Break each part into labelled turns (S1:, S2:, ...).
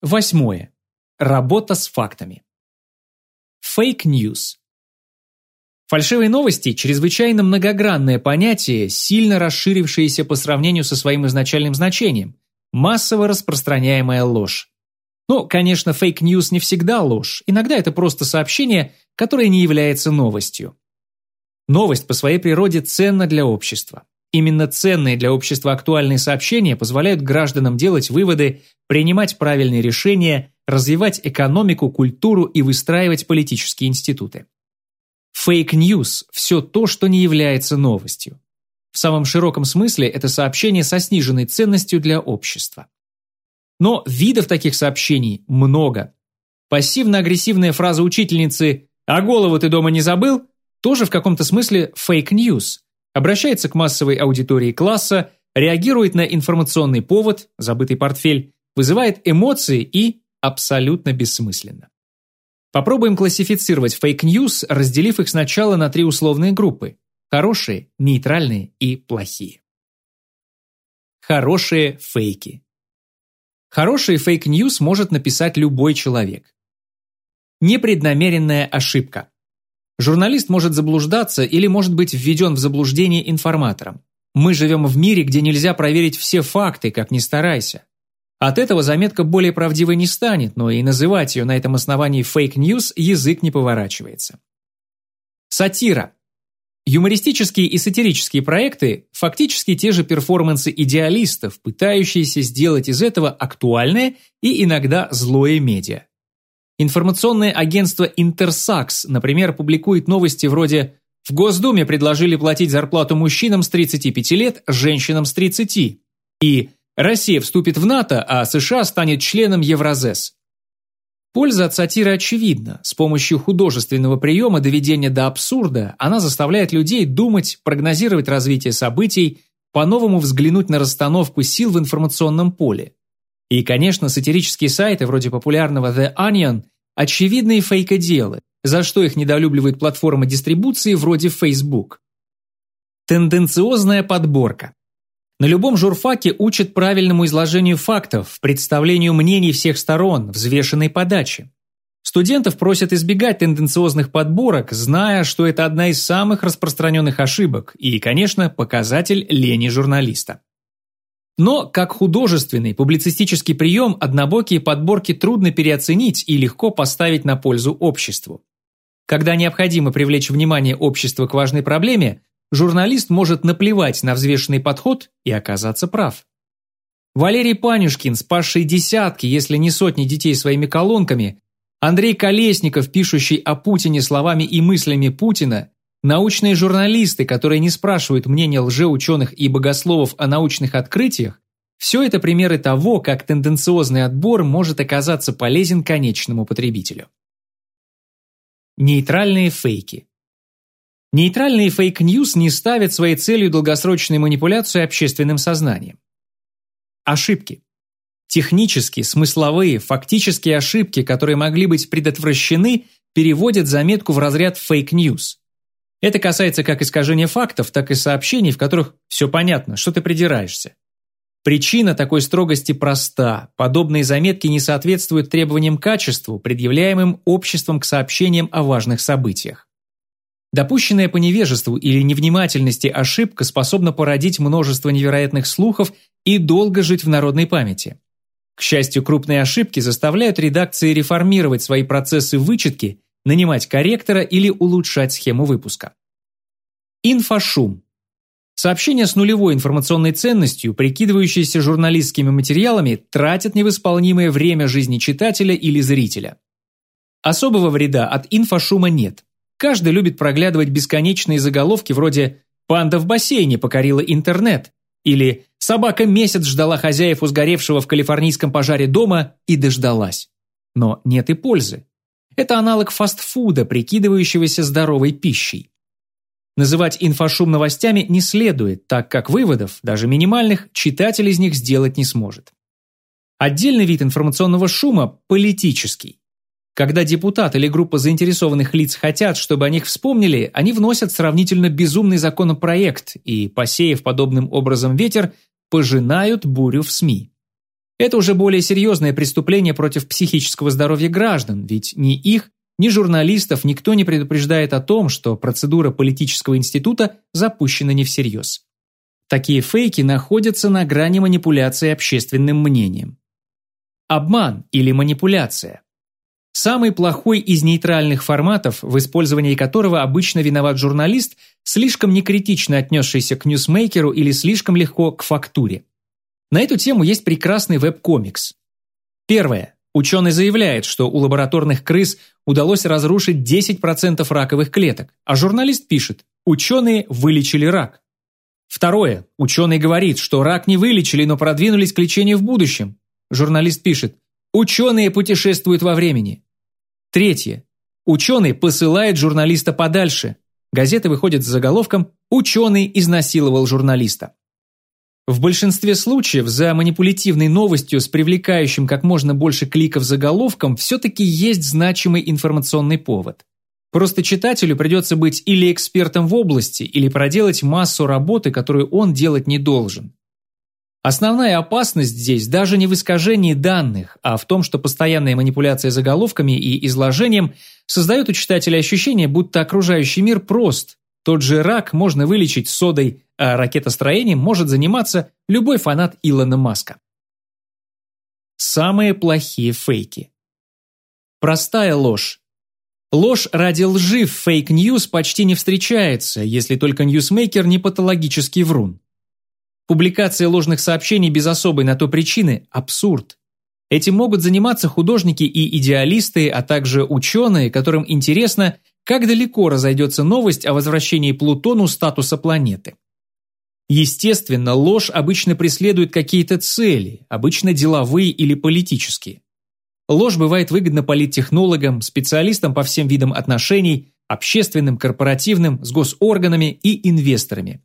S1: Восьмое. Работа с фактами. Fake news. Фальшивые новости – чрезвычайно многогранное понятие, сильно расширившееся по сравнению со своим изначальным значением – массово распространяемая ложь. Ну, конечно, fake news не всегда ложь, иногда это просто сообщение, которое не является новостью. Новость по своей природе ценна для общества. Именно ценные для общества актуальные сообщения позволяют гражданам делать выводы, принимать правильные решения, развивать экономику, культуру и выстраивать политические институты. Fake news – все то, что не является новостью. В самом широком смысле это сообщение со сниженной ценностью для общества. Но видов таких сообщений много. Пассивно-агрессивная фраза учительницы «А голову ты дома не забыл?» тоже в каком-то смысле fake news. Обращается к массовой аудитории класса, реагирует на информационный повод, забытый портфель, вызывает эмоции и абсолютно бессмысленно. Попробуем классифицировать fake news, разделив их сначала на три условные группы – хорошие, нейтральные и плохие. Хорошие фейки. Хорошие fake news может написать любой человек. Непреднамеренная ошибка. Журналист может заблуждаться или может быть введен в заблуждение информатором. Мы живем в мире, где нельзя проверить все факты, как ни старайся. От этого заметка более правдивой не станет, но и называть ее на этом основании fake news язык не поворачивается. Сатира. Юмористические и сатирические проекты – фактически те же перформансы идеалистов, пытающиеся сделать из этого актуальное и иногда злое медиа. Информационное агентство Интерсакс, например, публикует новости вроде «В Госдуме предложили платить зарплату мужчинам с 35 лет, женщинам с 30» и Россия вступит в НАТО, а США станет членом Евразес. Польза от сатиры очевидна. С помощью художественного приема доведения до абсурда она заставляет людей думать, прогнозировать развитие событий, по-новому взглянуть на расстановку сил в информационном поле. И, конечно, сатирические сайты вроде популярного The Onion – очевидные фейкоделы, за что их недолюбливает платформа дистрибуции вроде Facebook. Тенденциозная подборка. На любом журфаке учат правильному изложению фактов, представлению мнений всех сторон, взвешенной подаче. Студентов просят избегать тенденциозных подборок, зная, что это одна из самых распространенных ошибок и, конечно, показатель лени журналиста. Но, как художественный, публицистический прием, однобокие подборки трудно переоценить и легко поставить на пользу обществу. Когда необходимо привлечь внимание общества к важной проблеме, журналист может наплевать на взвешенный подход и оказаться прав. Валерий Панюшкин, спасший десятки, если не сотни детей своими колонками, Андрей Колесников, пишущий о Путине словами и мыслями Путина, научные журналисты, которые не спрашивают мнения лжеученых и богословов о научных открытиях, все это примеры того, как тенденциозный отбор может оказаться полезен конечному потребителю. Нейтральные фейки. Нейтральные fake news не ставят своей целью долгосрочную манипуляцию общественным сознанием. Ошибки. Технические, смысловые, фактические ошибки, которые могли быть предотвращены, переводят заметку в разряд fake news. Это касается как искажения фактов, так и сообщений, в которых все понятно, что ты придираешься. Причина такой строгости проста. Подобные заметки не соответствуют требованиям качеству, предъявляемым обществом к сообщениям о важных событиях. Допущенная по невежеству или невнимательности ошибка способна породить множество невероятных слухов и долго жить в народной памяти. К счастью, крупные ошибки заставляют редакции реформировать свои процессы вычетки, нанимать корректора или улучшать схему выпуска. Инфошум. Сообщения с нулевой информационной ценностью, прикидывающиеся журналистскими материалами, тратят невосполнимое время жизни читателя или зрителя. Особого вреда от инфошума нет. Каждый любит проглядывать бесконечные заголовки вроде «Панда в бассейне покорила интернет» или «Собака месяц ждала хозяев у сгоревшего в калифорнийском пожаре дома и дождалась». Но нет и пользы. Это аналог фастфуда, прикидывающегося здоровой пищей. Называть инфошум новостями не следует, так как выводов, даже минимальных, читатель из них сделать не сможет. Отдельный вид информационного шума – политический. Когда депутат или группа заинтересованных лиц хотят, чтобы о них вспомнили, они вносят сравнительно безумный законопроект и, посеяв подобным образом ветер, пожинают бурю в СМИ. Это уже более серьезное преступление против психического здоровья граждан, ведь ни их, ни журналистов никто не предупреждает о том, что процедура политического института запущена не всерьез. Такие фейки находятся на грани манипуляции общественным мнением. Обман или манипуляция. Самый плохой из нейтральных форматов, в использовании которого обычно виноват журналист, слишком некритично отнесшийся к ньюсмейкеру или слишком легко к фактуре. На эту тему есть прекрасный веб-комикс. Первое. Ученый заявляет, что у лабораторных крыс удалось разрушить 10% раковых клеток, а журналист пишет «Ученые вылечили рак». Второе. Ученый говорит, что рак не вылечили, но продвинулись к лечению в будущем. Журналист пишет «Ученые путешествуют во времени». Третье. Ученый посылает журналиста подальше. Газета выходит с заголовком «Ученый изнасиловал журналиста». В большинстве случаев за манипулятивной новостью с привлекающим как можно больше кликов заголовком все-таки есть значимый информационный повод. Просто читателю придется быть или экспертом в области, или проделать массу работы, которую он делать не должен. Основная опасность здесь даже не в искажении данных, а в том, что постоянная манипуляция заголовками и изложением создает у читателя ощущение, будто окружающий мир прост, тот же рак можно вылечить содой, а ракетостроением может заниматься любой фанат Илона Маска. Самые плохие фейки. Простая ложь. Ложь ради лжи в fake news почти не встречается, если только ньюсмейкер не патологический врун. Публикация ложных сообщений без особой на то причины – абсурд. Этим могут заниматься художники и идеалисты, а также ученые, которым интересно, как далеко разойдется новость о возвращении Плутону статуса планеты. Естественно, ложь обычно преследует какие-то цели, обычно деловые или политические. Ложь бывает выгодна политтехнологам, специалистам по всем видам отношений, общественным, корпоративным, с госорганами и инвесторами.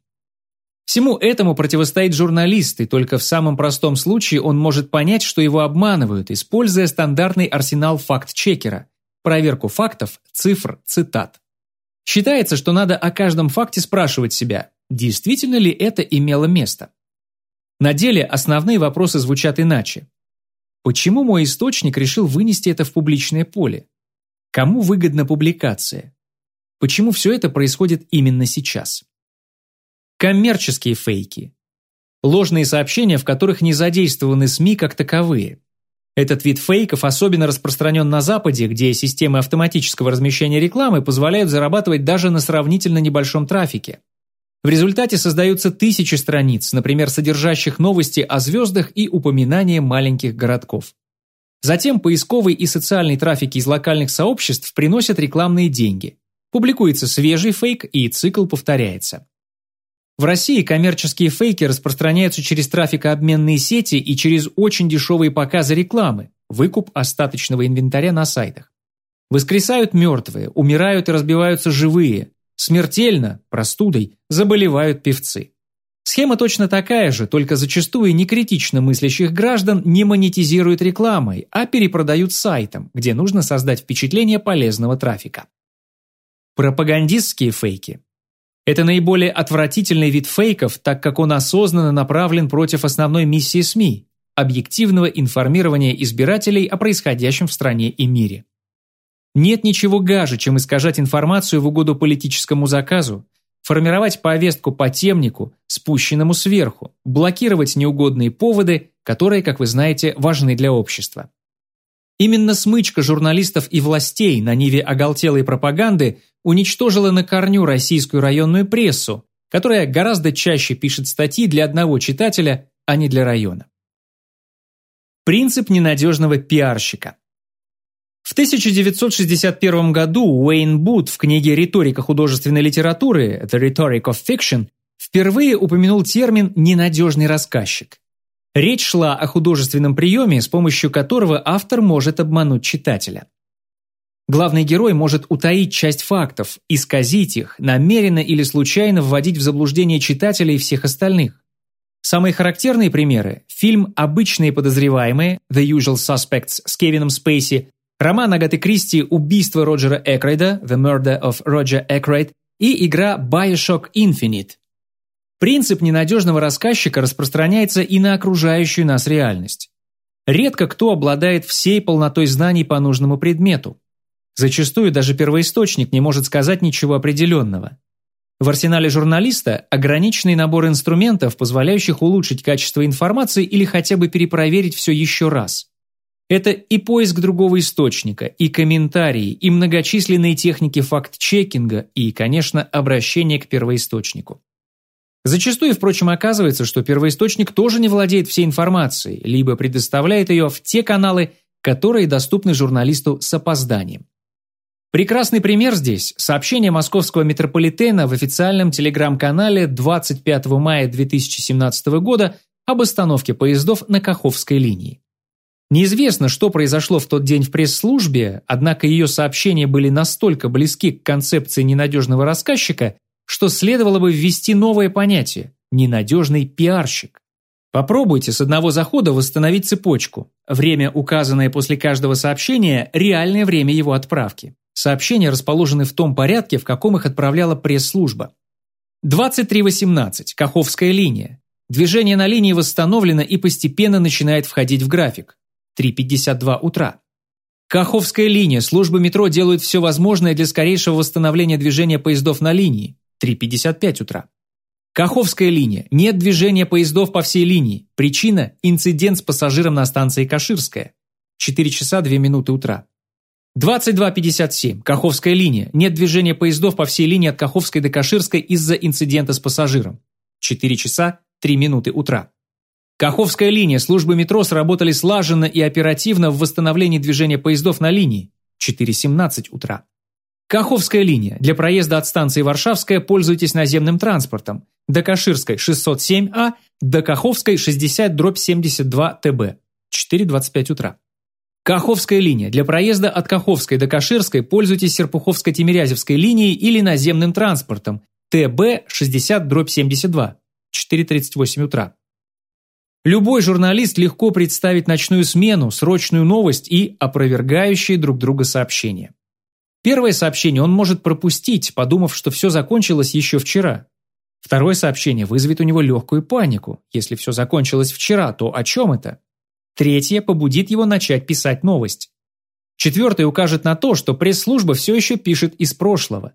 S1: Всему этому противостоит журналист, и только в самом простом случае он может понять, что его обманывают, используя стандартный арсенал факт-чекера – проверку фактов, цифр, цитат. Считается, что надо о каждом факте спрашивать себя, действительно ли это имело место. На деле основные вопросы звучат иначе. Почему мой источник решил вынести это в публичное поле? Кому выгодна публикация? Почему все это происходит именно сейчас? Коммерческие фейки. Ложные сообщения, в которых не задействованы СМИ как таковые. Этот вид фейков особенно распространен на Западе, где системы автоматического размещения рекламы позволяют зарабатывать даже на сравнительно небольшом трафике. В результате создаются тысячи страниц, например, содержащих новости о звездах и упоминания маленьких городков. Затем поисковый и социальный трафики из локальных сообществ приносят рекламные деньги. Публикуется свежий фейк и цикл повторяется. В России коммерческие фейки распространяются через трафикообменные сети и через очень дешевые показы рекламы, выкуп остаточного инвентаря на сайтах. Воскресают мертвые, умирают и разбиваются живые, Смертельно, простудой, заболевают певцы. Схема точно такая же, только зачастую некритично мыслящих граждан не монетизируют рекламой, а перепродают сайтам, где нужно создать впечатление полезного трафика. Пропагандистские фейки. Это наиболее отвратительный вид фейков, так как он осознанно направлен против основной миссии СМИ – объективного информирования избирателей о происходящем в стране и мире. Нет ничего гаже, чем искажать информацию в угоду политическому заказу, формировать повестку по темнику, спущенному сверху, блокировать неугодные поводы, которые, как вы знаете, важны для общества. Именно смычка журналистов и властей на ниве оголтелой пропаганды уничтожила на корню российскую районную прессу, которая гораздо чаще пишет статьи для одного читателя, а не для района. Принцип ненадежного пиарщика. В 1961 году Уэйн Бут в книге «Риторика художественной литературы» «The Rhetoric of Fiction» впервые упомянул термин «ненадежный рассказчик». Речь шла о художественном приеме, с помощью которого автор может обмануть читателя. Главный герой может утаить часть фактов, исказить их, намеренно или случайно вводить в заблуждение читателей и всех остальных. Самые характерные примеры – фильм «Обычные подозреваемые» The Usual Suspects с Кевином Спейси роман Агаты Кристи «Убийство Роджера Экройда» «The Murder of Roger Ackroyd» и игра Bioshock Infinite. Принцип ненадежного рассказчика распространяется и на окружающую нас реальность. Редко кто обладает всей полнотой знаний по нужному предмету. Зачастую даже первоисточник не может сказать ничего определенного. В арсенале журналиста ограниченный набор инструментов, позволяющих улучшить качество информации или хотя бы перепроверить все еще раз. Это и поиск другого источника, и комментарии, и многочисленные техники факт-чекинга, и, конечно, обращение к первоисточнику. Зачастую, впрочем, оказывается, что первоисточник тоже не владеет всей информацией, либо предоставляет ее в те каналы, которые доступны журналисту с опозданием. Прекрасный пример здесь – сообщение московского метрополитена в официальном телеграм-канале 25 мая 2017 года об остановке поездов на Каховской линии. Неизвестно, что произошло в тот день в пресс-службе, однако ее сообщения были настолько близки к концепции ненадежного рассказчика, что следовало бы ввести новое понятие – ненадежный пиарщик. Попробуйте с одного захода восстановить цепочку. Время, указанное после каждого сообщения – реальное время его отправки. Сообщения расположены в том порядке, в каком их отправляла пресс-служба. 23.18. Каховская линия. Движение на линии восстановлено и постепенно начинает входить в график. 3.52 утра. Каховская линия. Службы метро делают все возможное для скорейшего восстановления движения поездов на линии. 3.55 утра. Каховская линия. Нет движения поездов по всей линии. Причина – инцидент с пассажиром на станции Каширская. 4 часа 2 минуты утра. 22.57. Каховская линия. Нет движения поездов по всей линии от Каховской до Каширской из-за инцидента с пассажиром. 4 часа 3 минуты утра. Каховская линия. Службы метро сработали слаженно и оперативно в восстановлении движения поездов на линии. 4.17 утра. Каховская линия. Для проезда от станции Варшавская пользуйтесь наземным транспортом. До Каширской 607А, до Каховской 60-72 ТБ. 4.25 утра. Каховская линия. Для проезда от Каховской до Каширской пользуйтесь Серпуховско-Тимирязевской линией или наземным транспортом. ТБ 60-72. 4.38 утра. Любой журналист легко представит ночную смену, срочную новость и опровергающие друг друга сообщения. Первое сообщение он может пропустить, подумав, что все закончилось еще вчера. Второе сообщение вызовет у него легкую панику. Если все закончилось вчера, то о чем это? Третье побудит его начать писать новость. Четвертое укажет на то, что пресс-служба все еще пишет из прошлого.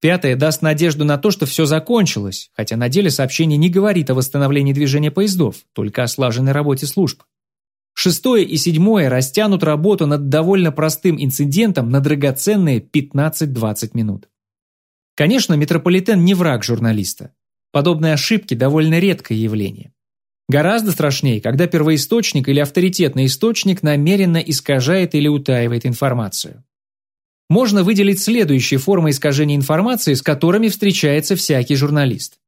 S1: Пятое даст надежду на то, что все закончилось, хотя на деле сообщение не говорит о восстановлении движения поездов, только о слаженной работе служб. Шестое и седьмое растянут работу над довольно простым инцидентом на драгоценные 15-20 минут. Конечно, метрополитен не враг журналиста. Подобные ошибки довольно редкое явление. Гораздо страшнее, когда первоисточник или авторитетный источник намеренно искажает или утаивает информацию. Можно выделить следующие формы искажения информации, с которыми встречается всякий журналист.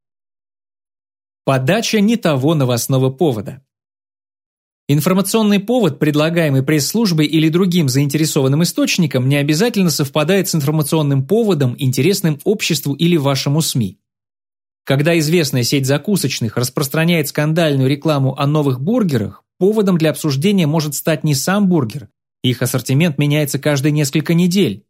S1: Подача не того новостного повода. Информационный повод, предлагаемый пресс-службой или другим заинтересованным источником, не обязательно совпадает с информационным поводом, интересным обществу или вашему СМИ. Когда известная сеть закусочных распространяет скандальную рекламу о новых бургерах, поводом для обсуждения может стать не сам бургер. Их ассортимент меняется каждые несколько недель.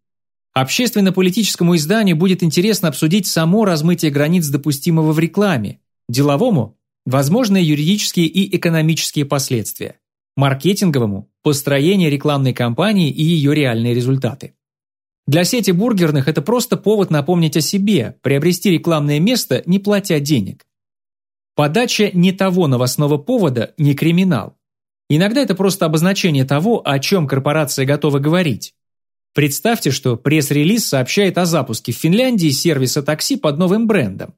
S1: Общественно-политическому изданию будет интересно обсудить само размытие границ допустимого в рекламе. Деловому – возможные юридические и экономические последствия. Маркетинговому – построение рекламной кампании и ее реальные результаты. Для сети бургерных это просто повод напомнить о себе, приобрести рекламное место, не платя денег. Подача не того новостного повода – не криминал. Иногда это просто обозначение того, о чем корпорация готова говорить. Представьте, что пресс-релиз сообщает о запуске в Финляндии сервиса такси под новым брендом.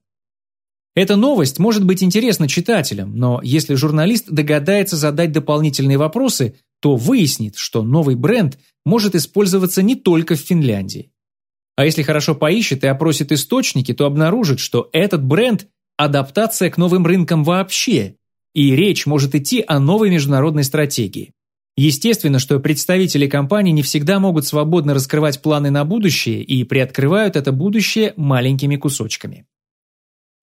S1: Эта новость может быть интересна читателям, но если журналист догадается задать дополнительные вопросы, то выяснит, что новый бренд может использоваться не только в Финляндии. А если хорошо поищет и опросит источники, то обнаружит, что этот бренд – адаптация к новым рынкам вообще, и речь может идти о новой международной стратегии. Естественно, что представители компании не всегда могут свободно раскрывать планы на будущее и приоткрывают это будущее маленькими кусочками.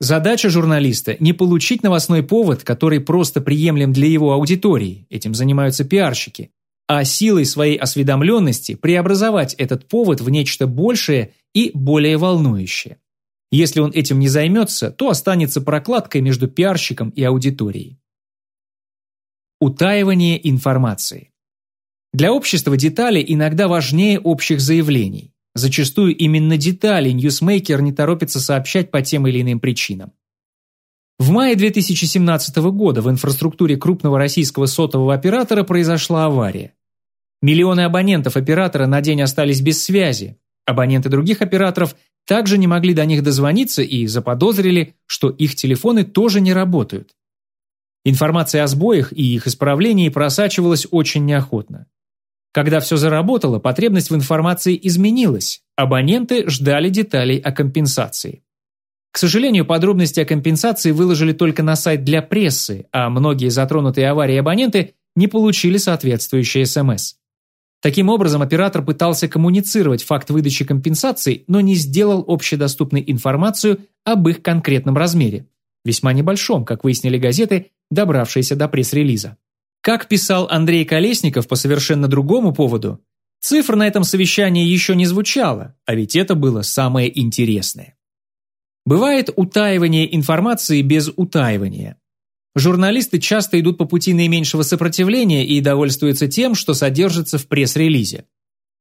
S1: Задача журналиста – не получить новостной повод, который просто приемлем для его аудитории, этим занимаются пиарщики, а силой своей осведомленности преобразовать этот повод в нечто большее и более волнующее. Если он этим не займется, то останется прокладкой между пиарщиком и аудиторией. Утаивание информации. Для общества детали иногда важнее общих заявлений. Зачастую именно детали ньюсмейкер не торопится сообщать по тем или иным причинам. В мае 2017 года в инфраструктуре крупного российского сотового оператора произошла авария. Миллионы абонентов оператора на день остались без связи. Абоненты других операторов также не могли до них дозвониться и заподозрили, что их телефоны тоже не работают. Информация о сбоях и их исправлении просачивалась очень неохотно. Когда все заработало, потребность в информации изменилась, абоненты ждали деталей о компенсации. К сожалению, подробности о компенсации выложили только на сайт для прессы, а многие затронутые аварией абоненты не получили соответствующие СМС. Таким образом, оператор пытался коммуницировать факт выдачи компенсации, но не сделал общедоступной информацию об их конкретном размере. Весьма небольшом, как выяснили газеты, добравшиеся до пресс-релиза. Как писал Андрей Колесников по совершенно другому поводу, цифр на этом совещании еще не звучало, а ведь это было самое интересное. Бывает утаивание информации без утаивания. Журналисты часто идут по пути наименьшего сопротивления и довольствуются тем, что содержится в пресс-релизе.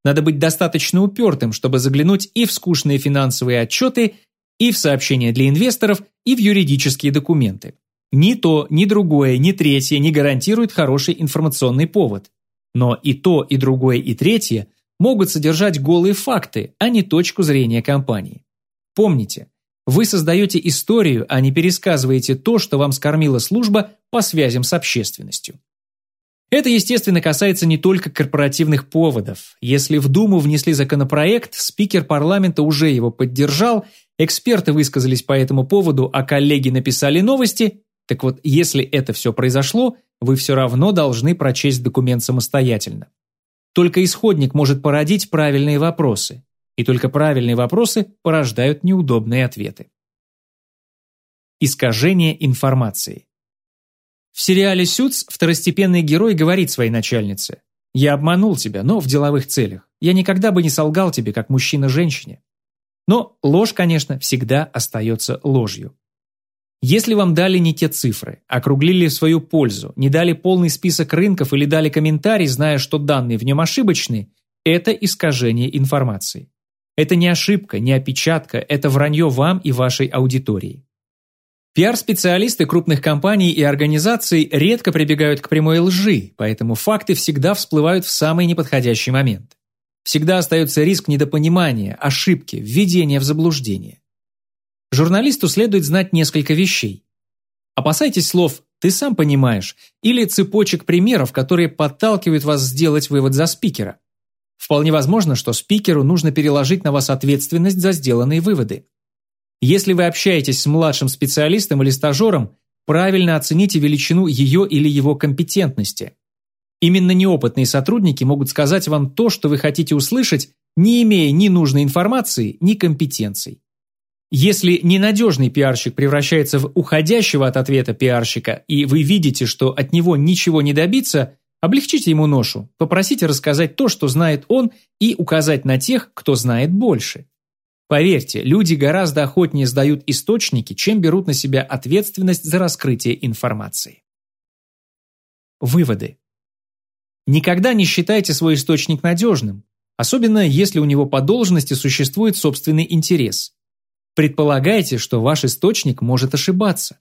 S1: Надо быть достаточно упертым, чтобы заглянуть и в скучные финансовые отчеты, и в сообщения для инвесторов, и в юридические документы. Ни то, ни другое, ни третье не гарантирует хороший информационный повод. Но и то, и другое, и третье могут содержать голые факты, а не точку зрения компании. Помните, вы создаете историю, а не пересказываете то, что вам скормила служба по связям с общественностью. Это, естественно, касается не только корпоративных поводов. Если в Думу внесли законопроект, спикер парламента уже его поддержал, эксперты высказались по этому поводу, а коллеги написали новости, так вот, если это все произошло, вы все равно должны прочесть документ самостоятельно. Только исходник может породить правильные вопросы, и только правильные вопросы порождают неудобные ответы. Искажение информации. В сериале «Сюц» второстепенный герой говорит своей начальнице «Я обманул тебя, но в деловых целях. Я никогда бы не солгал тебе, как мужчина женщине». Но ложь, конечно, всегда остается ложью. Если вам дали не те цифры, округлили в свою пользу, не дали полный список рынков или дали комментарий, зная, что данные в нем ошибочны, это искажение информации. Это не ошибка, не опечатка, это вранье вам и вашей аудитории. Пиар-специалисты крупных компаний и организаций редко прибегают к прямой лжи, поэтому факты всегда всплывают в самый неподходящий момент. Всегда остается риск недопонимания, ошибки, введения в заблуждение. Журналисту следует знать несколько вещей. Опасайтесь слов «ты сам понимаешь» или цепочек примеров, которые подталкивают вас сделать вывод за спикера. Вполне возможно, что спикеру нужно переложить на вас ответственность за сделанные выводы. Если вы общаетесь с младшим специалистом или стажером, правильно оцените величину ее или его компетентности. Именно неопытные сотрудники могут сказать вам то, что вы хотите услышать, не имея ни нужной информации, ни компетенций. Если ненадежный пиарщик превращается в уходящего от ответа пиарщика, и вы видите, что от него ничего не добиться, облегчите ему ношу, попросите рассказать то, что знает он, и указать на тех, кто знает больше. Поверьте, люди гораздо охотнее сдают источники, чем берут на себя ответственность за раскрытие информации. Выводы. Никогда не считайте свой источник надежным, особенно если у него по должности существует собственный интерес. Предполагайте, что ваш источник может ошибаться.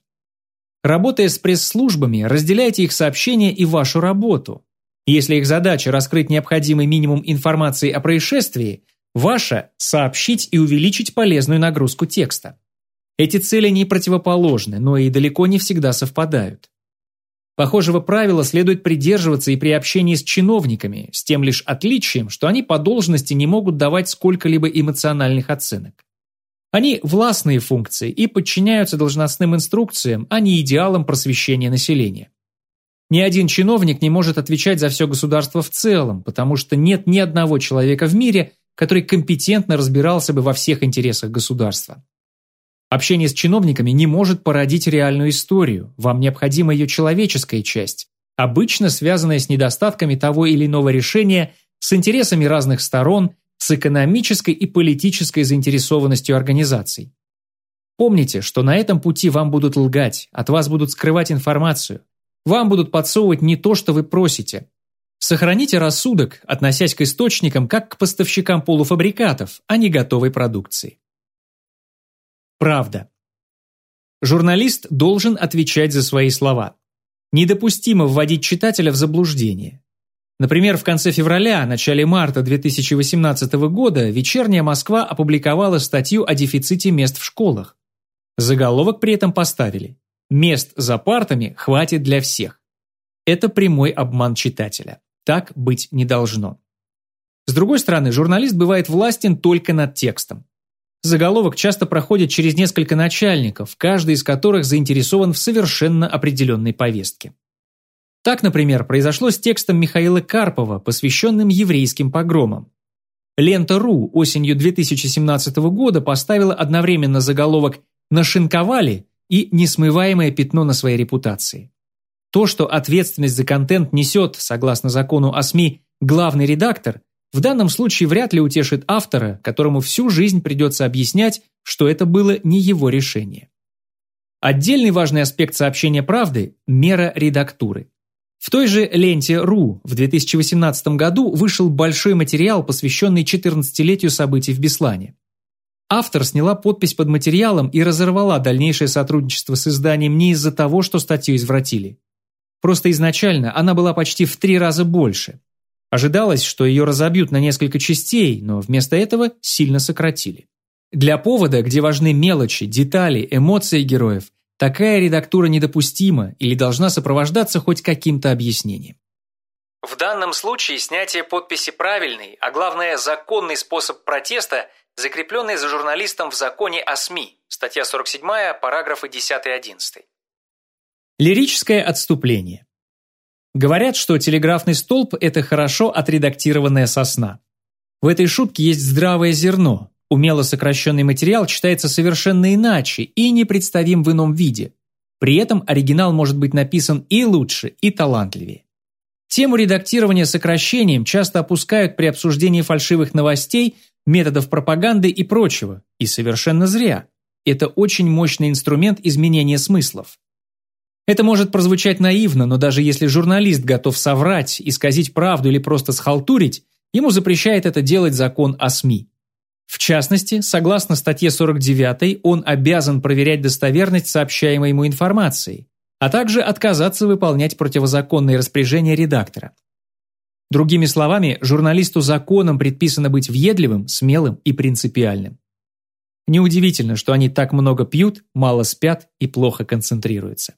S1: Работая с пресс-службами, разделяйте их сообщения и вашу работу. Если их задача раскрыть необходимый минимум информации о происшествии, ваша – сообщить и увеличить полезную нагрузку текста. Эти цели не противоположны, но и далеко не всегда совпадают. Похожего правила следует придерживаться и при общении с чиновниками, с тем лишь отличием, что они по должности не могут давать сколько-либо эмоциональных оценок. Они властные функции и подчиняются должностным инструкциям, а не идеалам просвещения населения. Ни один чиновник не может отвечать за все государство в целом, потому что нет ни одного человека в мире, который компетентно разбирался бы во всех интересах государства. Общение с чиновниками не может породить реальную историю, вам необходима ее человеческая часть, обычно связанная с недостатками того или иного решения, с интересами разных сторон с экономической и политической заинтересованностью организаций. Помните, что на этом пути вам будут лгать, от вас будут скрывать информацию. Вам будут подсовывать не то, что вы просите. Сохраните рассудок, относясь к источникам как к поставщикам полуфабрикатов, а не готовой продукции. Правда. Журналист должен отвечать за свои слова. Недопустимо вводить читателя в заблуждение. Например, в конце февраля, начале марта 2018 года «Вечерняя Москва» опубликовала статью о дефиците мест в школах. Заголовок при этом поставили «Мест за партами хватит для всех». Это прямой обман читателя. Так быть не должно. С другой стороны, журналист бывает властен только над текстом. Заголовок часто проходит через несколько начальников, каждый из которых заинтересован в совершенно определенной повестке. Так, например, произошло с текстом Михаила Карпова, посвященным еврейским погромам. Лента.ру осенью 2017 года поставила одновременно заголовок «Нашинковали» и «Несмываемое пятно на своей репутации». То, что ответственность за контент несет, согласно закону о СМИ, главный редактор, в данном случае вряд ли утешит автора, которому всю жизнь придется объяснять, что это было не его решение. Отдельный важный аспект сообщения правды – мера редактуры. В той же ленте .ру в 2018 году вышел большой материал, посвященный 14-летию событий в Беслане. Автор сняла подпись под материалом и разорвала дальнейшее сотрудничество с изданием не из-за того, что статью извратили. Просто изначально она была почти в три раза больше. Ожидалось, что ее разобьют на несколько частей, но вместо этого сильно сократили. Для повода, где важны мелочи, детали, эмоции героев, Такая редактура недопустима или должна сопровождаться хоть каким-то объяснением. В данном случае снятие подписи правильный, а главное законный способ протеста, закрепленный за журналистом в законе о СМИ, статья 47, параграфы 10-11. Лирическое отступление. Говорят, что телеграфный столб – это хорошо отредактированная сосна. В этой шутке есть здравое зерно, Умело сокращенный материал читается совершенно иначе и непредставим в ином виде. При этом оригинал может быть написан и лучше, и талантливее. Тему редактирования сокращением часто опускают при обсуждении фальшивых новостей, методов пропаганды и прочего, и совершенно зря. Это очень мощный инструмент изменения смыслов. Это может прозвучать наивно, но даже если журналист готов соврать, исказить правду или просто схалтурить, ему запрещает это делать закон о СМИ. В частности, согласно статье 49, он обязан проверять достоверность сообщаемой ему информации, а также отказаться выполнять противозаконные распоряжения редактора. Другими словами, журналисту законом предписано быть въедливым, смелым и принципиальным. Неудивительно, что они так много пьют, мало спят и плохо концентрируются.